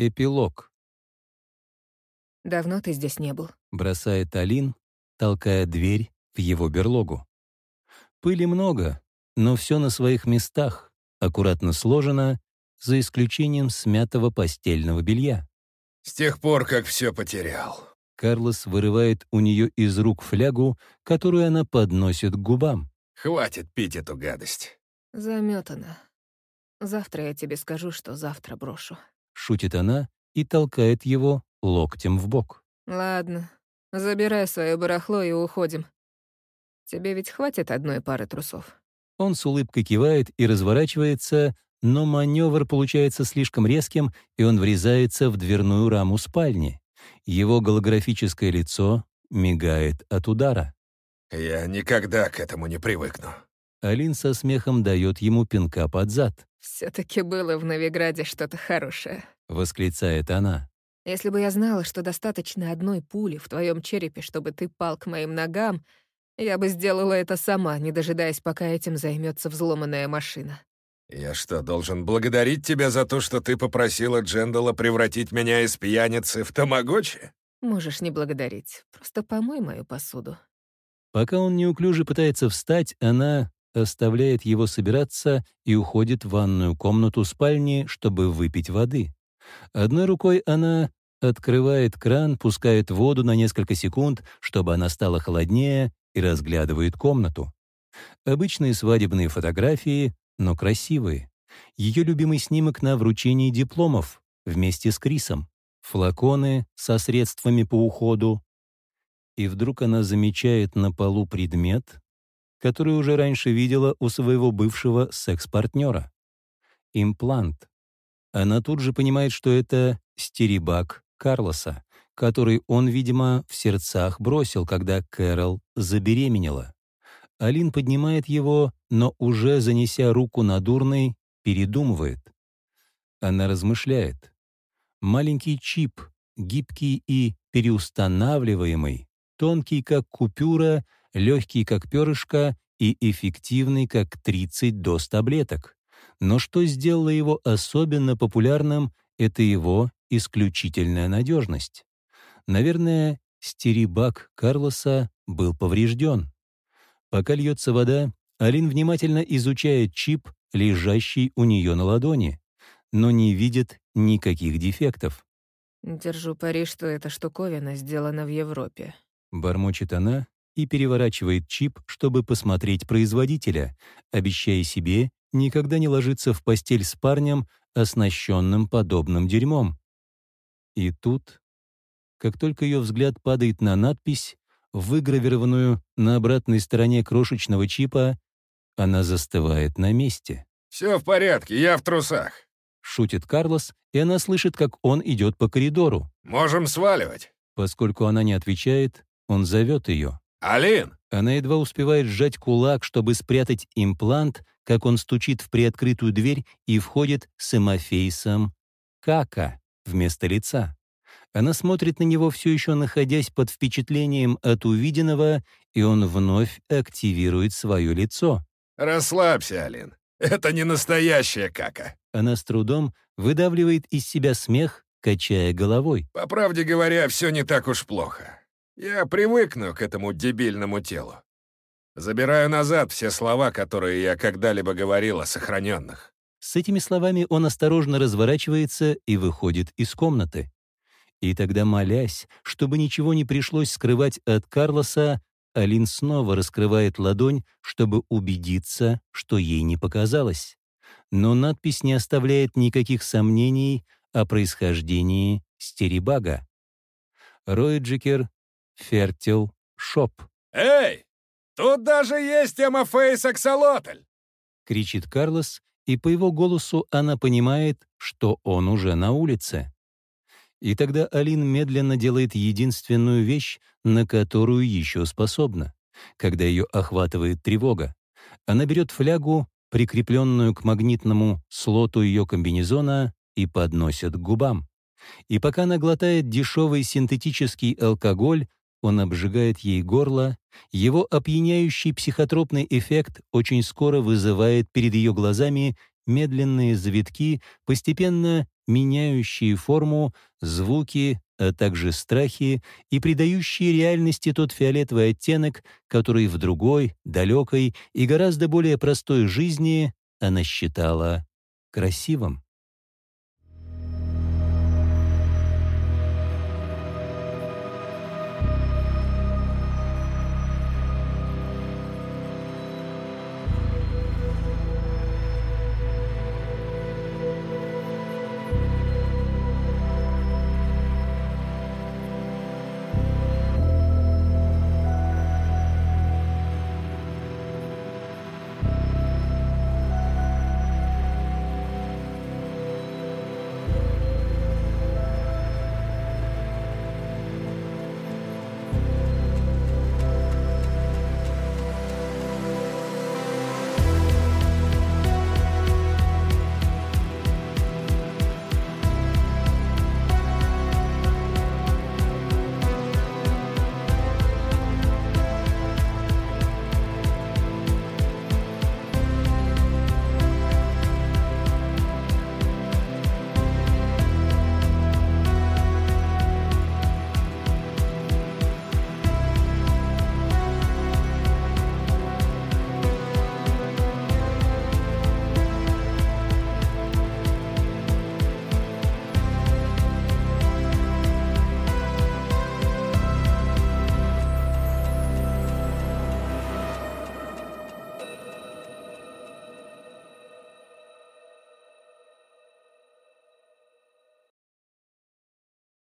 Эпилог. Давно ты здесь не был. Бросает Алин, толкая дверь в его берлогу. Пыли много, но все на своих местах, аккуратно сложено, за исключением смятого постельного белья. С тех пор, как все потерял. Карлос вырывает у нее из рук флягу, которую она подносит к губам. Хватит пить эту гадость. Заметано. Завтра я тебе скажу, что завтра брошу. Шутит она и толкает его локтем в бок. Ладно, забирай свое барахло и уходим. Тебе ведь хватит одной пары трусов. Он с улыбкой кивает и разворачивается, но маневр получается слишком резким, и он врезается в дверную раму спальни. Его голографическое лицо мигает от удара. Я никогда к этому не привыкну. Алин со смехом дает ему пинка под зад. Все таки было в Новиграде что-то хорошее. Восклицает она. Если бы я знала, что достаточно одной пули в твоем черепе, чтобы ты пал к моим ногам, я бы сделала это сама, не дожидаясь, пока этим займется взломанная машина. Я что, должен благодарить тебя за то, что ты попросила Джендала превратить меня из пьяницы в тамагочи? Можешь не благодарить. Просто помой мою посуду. Пока он неуклюже пытается встать, она оставляет его собираться и уходит в ванную комнату спальни, чтобы выпить воды. Одной рукой она открывает кран, пускает воду на несколько секунд, чтобы она стала холоднее, и разглядывает комнату. Обычные свадебные фотографии, но красивые. Ее любимый снимок на вручении дипломов вместе с Крисом. Флаконы со средствами по уходу. И вдруг она замечает на полу предмет, который уже раньше видела у своего бывшего секс-партнера. Имплант. Она тут же понимает, что это стеребак Карлоса, который он, видимо, в сердцах бросил, когда Кэрол забеременела. Алин поднимает его, но уже занеся руку на дурный, передумывает. Она размышляет. Маленький чип, гибкий и переустанавливаемый, тонкий, как купюра, легкий, как перышко и эффективный, как 30 доз таблеток. Но что сделало его особенно популярным, это его исключительная надежность. Наверное, стерибак Карлоса был поврежден. Пока льется вода, Алин внимательно изучает чип, лежащий у нее на ладони, но не видит никаких дефектов. Держу пари, что эта штуковина сделана в Европе. Бормочет она и переворачивает чип, чтобы посмотреть производителя, обещая себе никогда не ложиться в постель с парнем, оснащенным подобным дерьмом. И тут, как только ее взгляд падает на надпись, выгравированную на обратной стороне крошечного чипа, она застывает на месте. Все в порядке, я в трусах. Шутит Карлос, и она слышит, как он идет по коридору. Можем сваливать. Поскольку она не отвечает, он зовет ее. Алин! Она едва успевает сжать кулак, чтобы спрятать имплант, как он стучит в приоткрытую дверь и входит с эмофейсом «кака» вместо лица. Она смотрит на него, все еще находясь под впечатлением от увиденного, и он вновь активирует свое лицо. Расслабься, Алин. Это не настоящая кака. Она с трудом выдавливает из себя смех, качая головой. По правде говоря, все не так уж плохо. Я привыкну к этому дебильному телу. Забираю назад все слова, которые я когда-либо говорил о сохраненных. С этими словами он осторожно разворачивается и выходит из комнаты. И тогда, молясь, чтобы ничего не пришлось скрывать от Карлоса, Алин снова раскрывает ладонь, чтобы убедиться, что ей не показалось. Но надпись не оставляет никаких сомнений о происхождении стерибага. Ройджикер Фертил Шоп. «Эй, тут даже есть эмофейс аксолотль!» — кричит Карлос, и по его голосу она понимает, что он уже на улице. И тогда Алин медленно делает единственную вещь, на которую еще способна, когда ее охватывает тревога. Она берет флягу, прикрепленную к магнитному слоту ее комбинезона, и подносит к губам. И пока она глотает дешевый синтетический алкоголь, он обжигает ей горло, его опьяняющий психотропный эффект очень скоро вызывает перед ее глазами медленные завитки, постепенно меняющие форму, звуки, а также страхи и придающие реальности тот фиолетовый оттенок, который в другой, далекой и гораздо более простой жизни она считала красивым.